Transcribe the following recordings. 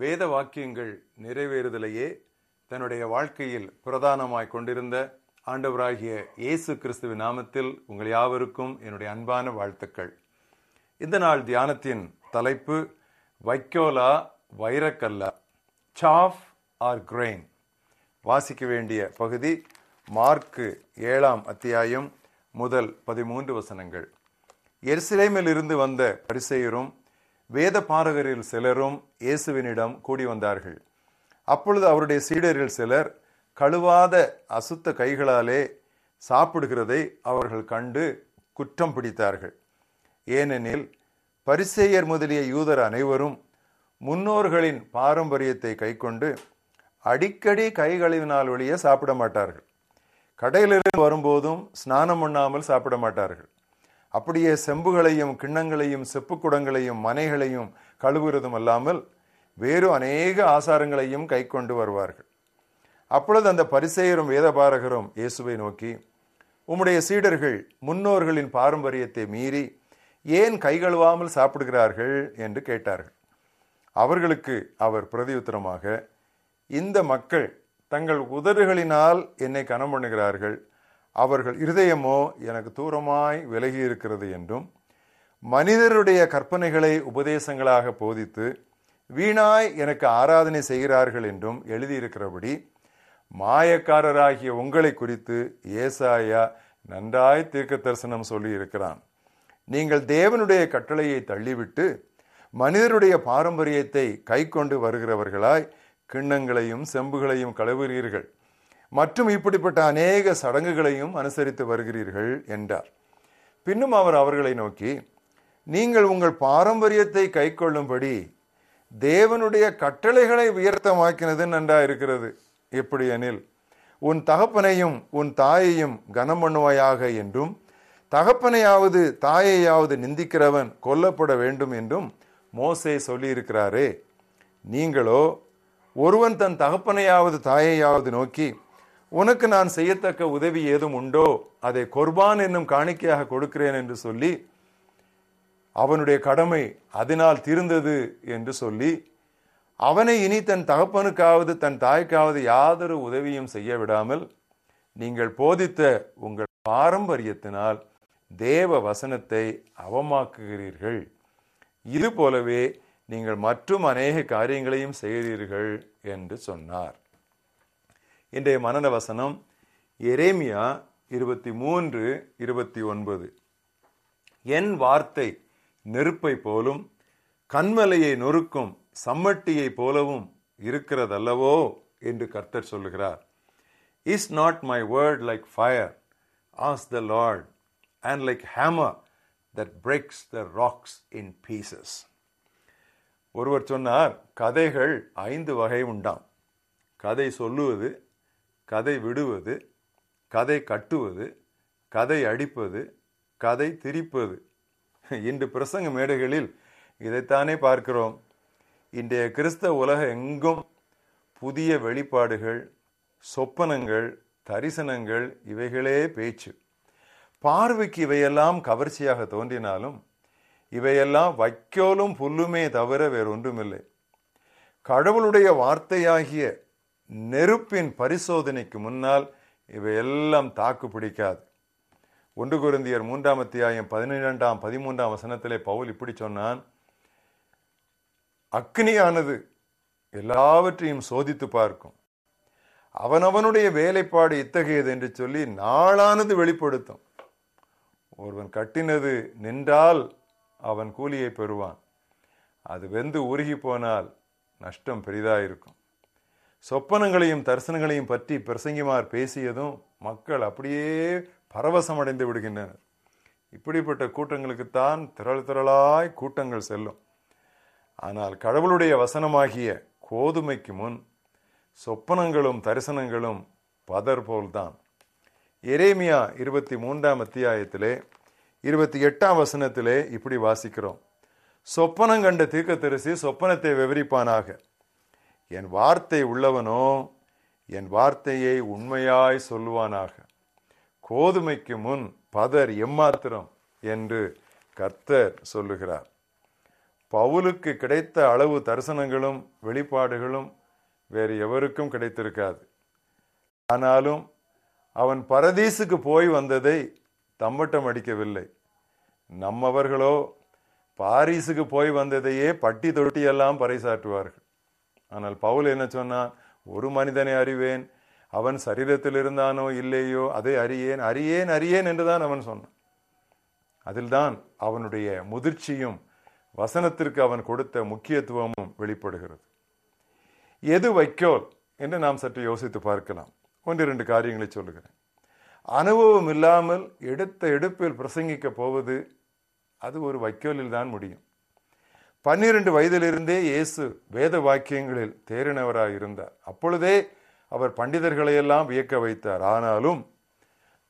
வேத வாக்கியங்கள் நிறைவேறுதலையே தன்னுடைய வாழ்க்கையில் பிரதானமாய் கொண்டிருந்த ஆண்டவராகிய இயேசு கிறிஸ்துவின் நாமத்தில் உங்கள் யாவருக்கும் என்னுடைய அன்பான வாழ்த்துக்கள். இந்த நாள் தியானத்தின் தலைப்பு வைக்கோலா வைரக்கல்லா சாஃப் ஆர் கிரெயின் வாசிக்க வேண்டிய பகுதி மார்க்கு ஏழாம் அத்தியாயம் முதல் பதிமூன்று வசனங்கள். எருசலேமில் இருந்து வந்த பரிசெயரும் வேத பாரகரில் சிலரும் இயேசுவினிடம் கூடி வந்தார்கள். அப்பொழுது அவருடைய சீடரில் சிலர் கழுவாத அசுத்த கைகளாலே சாப்பிடுகிறதை அவர்கள் கண்டு குற்றம் பிடித்தார்கள். ஏனெனில் பரிசேயர் முதலிய யூதர் அனைவரும் முன்னோர்களின் பாரம்பரியத்தை கைக்கொண்டு அடிக்கடி கைகளினால் ஒழிய சாப்பிட மாட்டார்கள். கடையிலிருந்து வரும்போதும் ஸ்நானம் பண்ணாமல் சாப்பிட மாட்டார்கள். அப்படியே செம்புகளையும் கிண்ணங்களையும் செப்புக்குடங்களையும் மனைகளையும் கழுவுறதும் அல்லாமல் வேறு அநேக ஆசாரங்களையும் கை கொண்டு வருவார்கள். அப்பொழுது அந்த பரிசெயரும் வேதபாரகரும் இயேசுவை நோக்கி உம்முடைய சீடர்கள் முன்னோர்களின் பாரம்பரியத்தை மீறி ஏன் கை கழுவாமல் சாப்பிடுகிறார்கள்? என்று கேட்டார்கள். அவர்களுக்கு அவர் பிரதியுத்தரமாக இந்த மக்கள் தங்கள் உதடுகளினால் என்னை கனம் பண்ணுகிறார்கள் அவர்கள் இருதயமோ எனக்கு தூரமாய் விலகி இருக்கிறது என்றும் மனிதருடைய கற்பனைகளை உபதேசங்களாக போதித்து வீணாய் எனக்கு ஆராதனை செய்கிறார்கள் என்றும் எழுதியிருக்கிறபடி மாயக்காரராகிய உங்களை குறித்து ஏசாயா நன்றாய் தீர்க்க தரிசனம் சொல்லி இருக்கிறான் நீங்கள் தேவனுடைய கட்டளையை தள்ளிவிட்டு மனிதருடைய பாரம்பரியத்தை கை கொண்டு வருகிறவர்களாய் கிண்ணங்களையும் செம்புகளையும் கழுவுகிறீர்கள். மற்றும் இப்படிப்பட்ட அநேக சடங்குகளையும் அனுசரித்து வருகிறீர்கள் என்றார். பின்னும் அவர் அவர்களை நோக்கி நீங்கள் உங்கள் பாரம்பரியத்தை கை கொள்ளும்படி தேவனுடைய கட்டளைகளை உயர்த்தமாக்கினது நன்றா இருக்கிறது. எப்படி எனில் உன் தகப்பனையும் உன் தாயையும் கனம் பண்ணுவாயாக என்றும் தகப்பனையாவது தாயையாவது நிந்திக்கிறவன் கொல்லப்பட வேண்டும் என்றும் மோசே சொல்லியிருக்கிறாரே. நீங்களோ ஒருவன் தன் தகப்பனையாவது தாயையாவது நோக்கி உனக்கு நான் செய்யத்தக்க உதவி ஏதும் உண்டோ அதை கொர்பான் என்னும் காணிக்கையாக கொடுக்கிறேன் என்று சொல்லி அவனுடைய கடமை அதனால் தீர்ந்தது என்று சொல்லி அவனை இனி தன் தகப்பனுக்காவது தன் தாய்க்காவது யாதொரு உதவியும் செய்ய விடாமல் நீங்கள் போதித்த உங்கள் பாரம்பரியத்தினால் தேவ வசனத்தை அவமாக்குகிறீர்கள். இது போலவே நீங்கள் மற்றும் அநேக காரியங்களையும் செய்கிறீர்கள் என்று சொன்னார். இன்றைய மனன வசனம் எரேமியா இருபத்தி மூன்று இருபத்தி ஒன்பது. என் வார்த்தை நெருப்பை போலும் கண்மலையை நொறுக்கும் சம்மட்டியை போலவும் இருக்கிறதல்லவோ என்று கர்த்தர் சொல்லுகிறார். Is not my word like fire as the Lord and like hammer that breaks the rocks in pieces ஒருவர் சொன்னார் கதைகள் ஐந்து வகை உண்டாம். கதை சொல்லுவது கதை விடுவது கதை கட்டுவது கதை அடிப்பது கதை திரிப்பது இன்று பிரசங்க மேடைகளில் இதைத்தானே பார்க்கிறோம். இன்றைய கிறிஸ்தவ உலக எங்கும் புதிய வெளிப்பாடுகள் சொப்பனங்கள் தரிசனங்கள் இவைகளே பேச்சு. பார்வைக்கு இவையெல்லாம் கவர்ச்சியாக தோன்றினாலும் இவையெல்லாம் வைக்கோலும் புல்லுமே தவிர வேறொன்றுமில்லை. கடவுளுடைய வார்த்தையாகிய நெருப்பின் பரிசோதனைக்கு முன்னால் இவையெல்லாம் தாக்கு பிடிக்காது. ஒன்று குருந்தியர் மூன்றாம் அத்தியாயம் பதினிரெண்டாம் பதிமூன்றாம் வசனத்திலே பவுல் இப்படி சொன்னான் அக்னியானது எல்லாவற்றையும் சோதித்து பார்க்கும். அவனவனுடைய வேலைப்பாடு இத்தகையது என்று சொல்லி நாளானது வெளிப்படுத்தும். ஒருவன் கட்டினது நின்றால் அவன் கூலியை பெறுவான். அது வெந்து உருகி போனால் நஷ்டம் பெரிதாயிருக்கும். சொப்பனங்களையும் தரிசனங்களையும் பற்றி பிரசங்கிமார் பேசியதும் மக்கள் அப்படியே பரவசமடைந்து விடுகின்றனர். இப்படிப்பட்ட கூட்டங்களுக்குத்தான் திரள் திரளாய் கூட்டங்கள் செல்லும். ஆனால் கடவுளுடைய வசனமாகிய கோதுமைக்கு முன் சொப்பனங்களும் தரிசனங்களும் பதர் போல்தான். எரேமியா இருபத்தி மூன்றாம் அத்தியாயத்திலே இருபத்தி எட்டாம் வசனத்திலே இப்படி வாசிக்கிறோம். சொப்பனம் கண்ட தீர்க்கத்தரிசி சொப்பனத்தை விவரிப்பானாக. என் வார்த்தை உள்ளவனோ என் வார்த்தையை உண்மையாய் சொல்லுவானாக. கோதுமைக்கு முன் பதர் எம்மாத்திரம் என்று கர்த்தர் சொல்லுகிறார். பவுலுக்கு கிடைத்த அளவு தரிசனங்களும் வெளிப்பாடுகளும் வேறு எவருக்கும் கிடைத்திருக்காது. ஆனாலும் அவன் பரதீசுக்கு போய் வந்ததை தம்பட்டம் அடிக்கவில்லை. நம்மவர்களோ பாரிஸுக்கு போய் வந்ததையே பட்டி தொட்டியெல்லாம் பறைசாற்றுவார்கள். ஆனால் பவுல் என்ன சொன்னான்? ஒரு மனிதனை அறிவேன். அவன் சரீரத்தில் இருந்தானோ இல்லையோ அதை அறியேன் அறியேன் அறியேன் என்றுதான் அவன் சொன்னான். அதில்தான் அவனுடைய முதிர்ச்சியும் வசனத்திற்கு அவன் கொடுத்த முக்கியத்துவமும் வெளிப்படுகிறது. எது வைக்கோல் என்று நாம் சற்று யோசித்து பார்க்கலாம். ஒன்று இரண்டு காரியங்களை சொல்லுகிறேன். அனுபவம் இல்லாமல் எடுத்த எடுப்பில் பிரசங்கிக்க போவது அது ஒரு வைக்கோலில் தான் முடியும். பன்னிரண்டு வயதிலிருந்தே இயேசு வேத வாக்கியங்களில் தேறினவராக இருந்தார். அப்பொழுதே அவர் பண்டிதர்களை எல்லாம் வியக்க வைத்தார். ஆனாலும்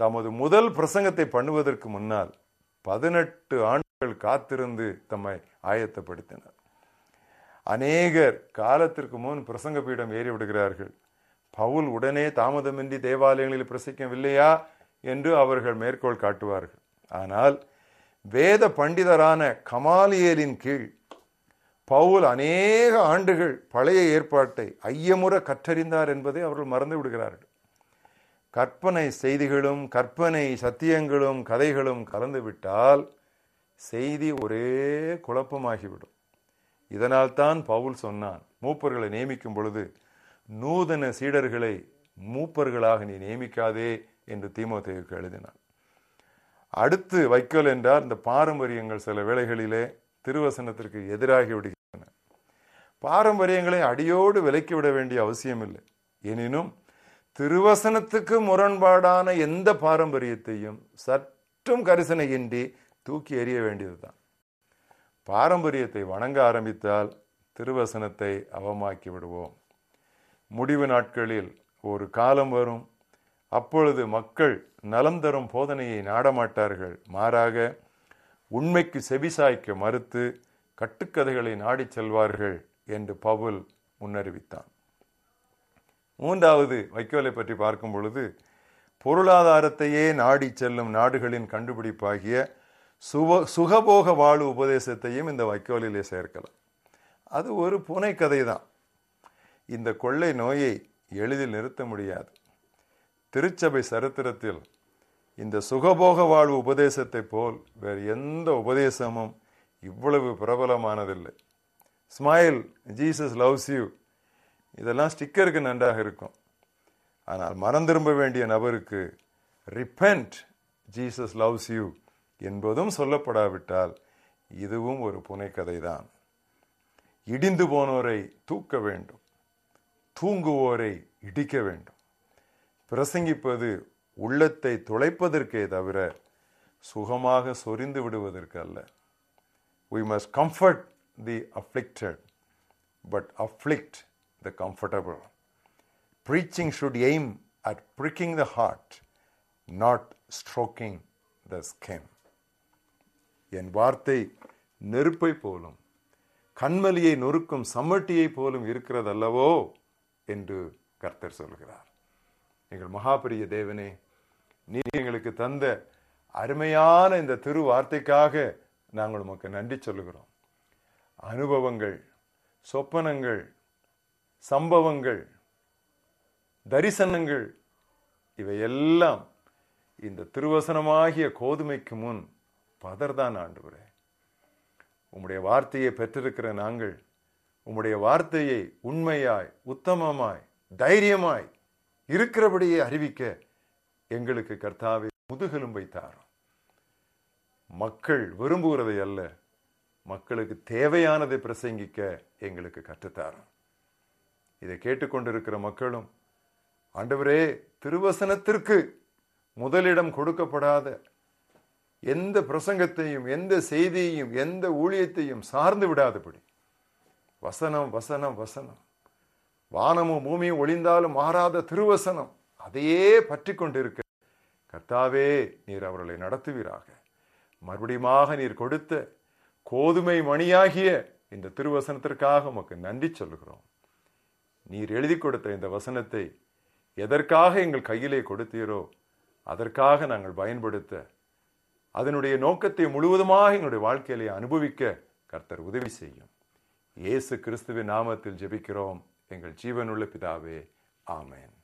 தமது முதல் பிரசங்கத்தை பண்ணுவதற்கு முன்னால் பதினெட்டு ஆண்டுகள் காத்திருந்து தம்மை ஆயத்தப்படுத்தினார். அநேகர் காலத்திற்கு முன் பிரசங்க பீடம் ஏறி விடுகிறார்கள். பவுல் உடனே தாமதமின்றி தேவாலயங்களில் பிரசிக்கவில்லையா என்று அவர்கள் மேற்கோள் காட்டுவார்கள். ஆனால் வேத பண்டிதரான கமாலியலின் கீழ் பவுல் அநேக ஆண்டுகள் பழைய ஏற்பாட்டை ஐயமுற கற்றறிந்தார் என்பதை அவர்கள் மறந்து விடுகிறார்கள். கற்பனை செய்திகளும் கற்பனை சத்தியங்களும் கதைகளும் கலந்துவிட்டால் செய்தி ஒரே குழப்பமாகிவிடும். இதனால் தான் பவுல் சொன்னான் மூப்பர்களை நியமிக்கும் பொழுது நூதன சீடர்களை மூப்பர்களாக நீ நியமிக்காதே என்று திமுகவுக்கு எழுதினான். அடுத்து வைக்கோல் என்றால் இந்த பாரம்பரியங்கள் சில வேளைகளிலே திருவசனத்திற்கு எதிராகி பாரம்பரியங்களை அடியோடு விலக்கி விட வேண்டிய அவசியம் இல்லை எனினும் திருவசனத்துக்கு முரண்பாடான எந்த பாரம்பரியத்தையும் சற்றும் கரிசனையின்றி தூக்கி எறிய வேண்டியதுதான். பாரம்பரியத்தை வணங்க ஆரம்பித்தால் திருவசனத்தை அவமாக்கி விடுவோம். முடிவு நாட்களில் ஒரு காலம் வரும். அப்பொழுது மக்கள் நலம் தரும் போதனையை நாடமாட்டார்கள். மாறாக உண்மைக்கு செவிசாய்க்க மறுத்து கட்டுக்கதைகளை நாடிச் செல்வார்கள். என்று பவுல் முன்னறிவித்தான். மூன்றாவது வைக்கோலை பற்றி பார்க்கும் பொழுது பொருளாதாரத்தையே நாடி செல்லும் நாடுகளின் கண்டுபிடிப்பாகிய சுக சுகபோக வாழ் உபதேசத்தையும் இந்த வைக்கோலிலே சேர்க்கலாம். அது ஒரு புனை கதை தான். இந்த கொள்ளை நோயை எளிதில் நிறுத்த முடியாது. திருச்சபை சரித்திரத்தில் இந்த சுகபோக வாழ்வு உபதேசத்தை போல் வேறு எந்த உபதேசமும் இவ்வளவு பிரபலமானதில்லை. ஸ்மைல் ஜீசஸ் லவ்ஸ் யூ இதெல்லாம் ஸ்டிக்கருக்கு நன்றாக இருக்கும். ஆனால் மறந்திரும்ப வேண்டிய நபருக்கு ரிப்பென்ட் ஜீசஸ் லவ்ஸ் யூ என்பதும் சொல்லப்படாவிட்டால் இதுவும் ஒரு புனைக்கதை தான் இடிந்து போனோரை தூக்க வேண்டும். தூங்குவோரை இடிக்க வேண்டும். பிரசங்கிப்பது உள்ளத்தை துளைப்பதற்கே தவிர சுகமாக சொரிந்து விடுவதற்கு அல்ல. We must comfort the afflicted but afflict the comfortable. Preaching should aim at pricking the heart not stroking the skin. என் வார்த்தை நெருப்பை போலும் கண்மலியை நொறுக்கும் சம்மட்டியை போலும் இருக்கிறதல்லவோ என்று கர்த்தர் சொல்கிறார். எங்கள் மகாபரிய தேவனே நீ எங்களுக்கு தந்த அருமையான இந்த திரு வார்த்தைக்காக நாங்கள் உமக்கு நன்றி சொல்லுகிறோம். அனுபவங்கள் சொப்பனங்கள் சம்பவங்கள் தரிசனங்கள் இவையெல்லாம் இந்த திருவசனமாகிய கோதுமைக்கு முன் பதர்தான் ஆண்டுகிறே உம்முடைய வார்த்தையை பெற்றிருக்கிற நாங்கள் உம்முடைய வார்த்தையை உண்மையாய் உத்தமமாய் தைரியமாய் இருக்கிறபடியே அறிவிக்க எங்களுக்கு கர்த்தாவை முதுகெலும்பை தாரும். மக்கள் விரும்புகிறதை அல்ல மக்களுக்கு தேவையானதை பிரசங்கிக்க எங்களுக்கு கற்றுத்தாரும். இதை கேட்டுக்கொண்டிருக்கிற மக்களும் ஆண்டவரே திருவசனத்திற்கு முதலிடம் கொடுக்கப்படாத எந்த பிரசங்கத்தையும் எந்த செய்தியையும் எந்த ஊழியத்தையும் சார்ந்து விடாதபடி வசனம் வசனம் வசனம் வானமும் பூமியும் ஒளிந்தாலும் மாறாத திருவசனம் அதையே பற்றி கொண்டிருக்க கர்த்தாவே நீர் அவர்களை நடத்துவீராக. மறுபடியுமாக நீர் கொடுத்த கோதுமை மணியாகிய இந்த திருவசனத்திற்காக உமக்கு நன்றி சொல்லுகிறோம். நீர் எழுதி கொடுத்த இந்த வசனத்தை எதற்காக எங்கள் கையிலே கொடுத்தீரோ அதற்காக நாங்கள் பயன்படுத்த அதனுடைய நோக்கத்தை முழுவதுமாக எங்களுடைய வாழ்க்கையிலே அனுபவிக்க கர்த்தர் உதவி செய்யும். இயேசு கிறிஸ்துவின் நாமத்தில் ஜெபிக்கிறோம். எங்கள் ஜீவனுள்ள பிதாவே ஆமேன்.